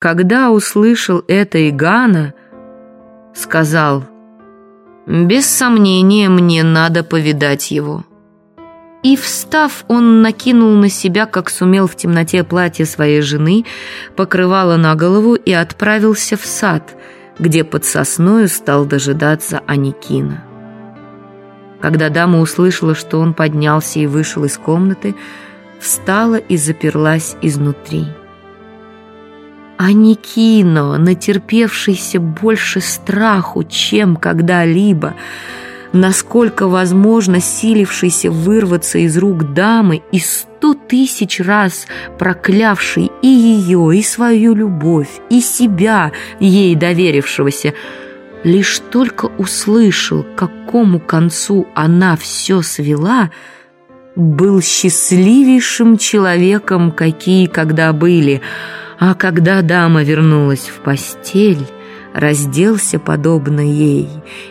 Когда услышал это Игана, сказал, «Без сомнения, мне надо повидать его». И, встав, он накинул на себя, как сумел в темноте платье своей жены, покрывало на голову и отправился в сад, где под сосною стал дожидаться Аникина. Когда дама услышала, что он поднялся и вышел из комнаты, встала и заперлась изнутри. Аникино, натерпевшийся больше страху, чем когда-либо, насколько возможно силившийся вырваться из рук дамы и сто тысяч раз проклявший и ее, и свою любовь, и себя, ей доверившегося, лишь только услышал, к какому концу она все свела, был счастливейшим человеком, какие когда были, а когда дама вернулась в постель, разделся подобно ей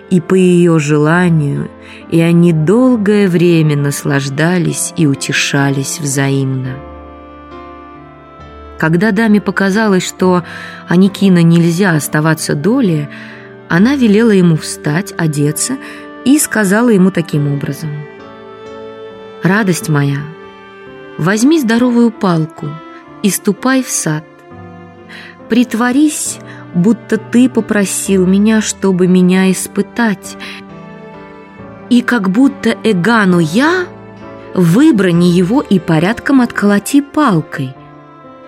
и по ее желанию, и они долгое время наслаждались и утешались взаимно. Когда даме показалось, что Аникина нельзя оставаться долее, она велела ему встать, одеться и сказала ему таким образом. «Радость моя, возьми здоровую палку и ступай в сад. Притворись, будто ты попросил меня, чтобы меня испытать. И как будто Эгану я, выбрани его и порядком отколоти палкой,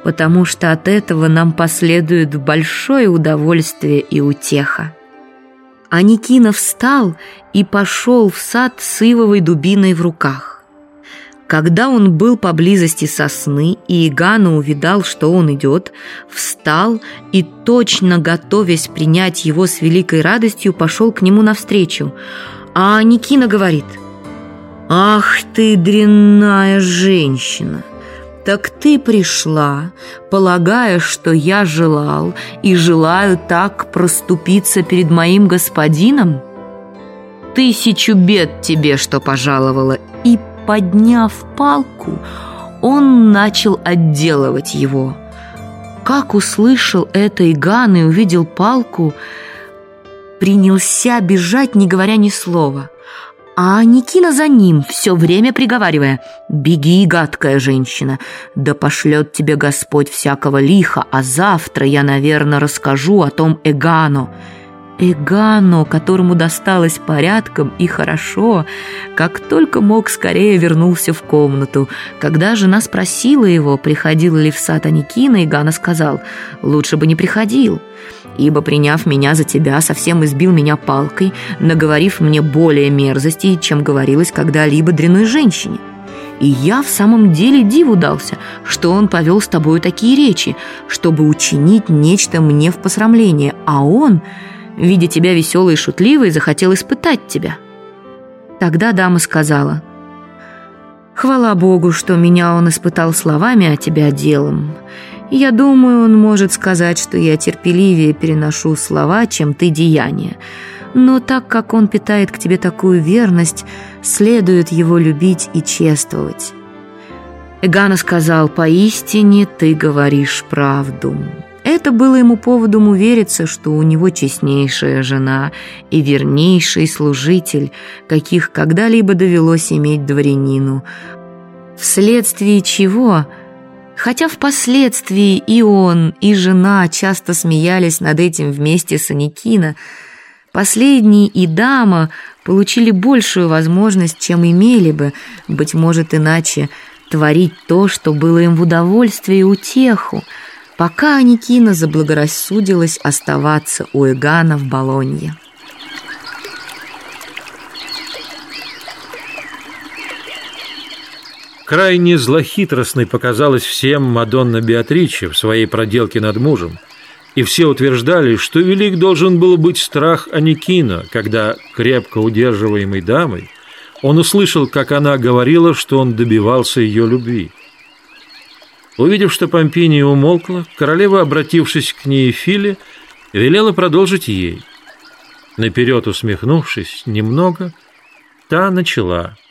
потому что от этого нам последует большое удовольствие и утеха. Аникина встал и пошел в сад с ивовой дубиной в руках. Когда он был поблизости сосны, и Игана увидал, что он идет, встал и, точно готовясь принять его с великой радостью, пошел к нему навстречу. А Никина говорит, «Ах ты, дрянная женщина! Так ты пришла, полагая, что я желал и желаю так проступиться перед моим господином?» Тысячу бед тебе, что пожаловала, и подняв палку, он начал отделывать его. Как услышал это Иган и увидел палку, принялся бежать, не говоря ни слова. А Никина за ним, все время приговаривая, «Беги, гадкая женщина, да пошлет тебе Господь всякого лиха, а завтра я, наверное, расскажу о том Эгану». Эгано, которому досталось порядком и хорошо, как только мог, скорее вернулся в комнату. Когда жена спросила его, приходил ли в сад Аникина, Эгано сказал, «Лучше бы не приходил» ибо, приняв меня за тебя, совсем избил меня палкой, наговорив мне более мерзостей, чем говорилось когда-либо дряной женщине. И я в самом деле диву дался, что он повел с тобою такие речи, чтобы учинить нечто мне в посрамление, а он видя тебя веселой и шутливой, захотел испытать тебя. Тогда дама сказала, «Хвала Богу, что меня он испытал словами, а тебя делом. Я думаю, он может сказать, что я терпеливее переношу слова, чем ты деяния. Но так как он питает к тебе такую верность, следует его любить и чествовать». Эгана сказал, «Поистине ты говоришь правду». Это было ему поводом увериться, что у него честнейшая жена и вернейший служитель, каких когда-либо довелось иметь дворянину. Вследствие чего, хотя впоследствии и он, и жена часто смеялись над этим вместе с Аникино, последний и дама получили большую возможность, чем имели бы, быть может иначе, творить то, что было им в удовольствие и утеху, пока Аникина заблагорассудилась оставаться у Эгана в Болонье. Крайне злохитростной показалась всем Мадонна Беатриче в своей проделке над мужем, и все утверждали, что велик должен был быть страх Аникина, когда, крепко удерживаемой дамой, он услышал, как она говорила, что он добивался ее любви. Увидев, что Помпиния умолкла, королева, обратившись к ней Филе, велела продолжить ей. Наперед усмехнувшись немного, та начала –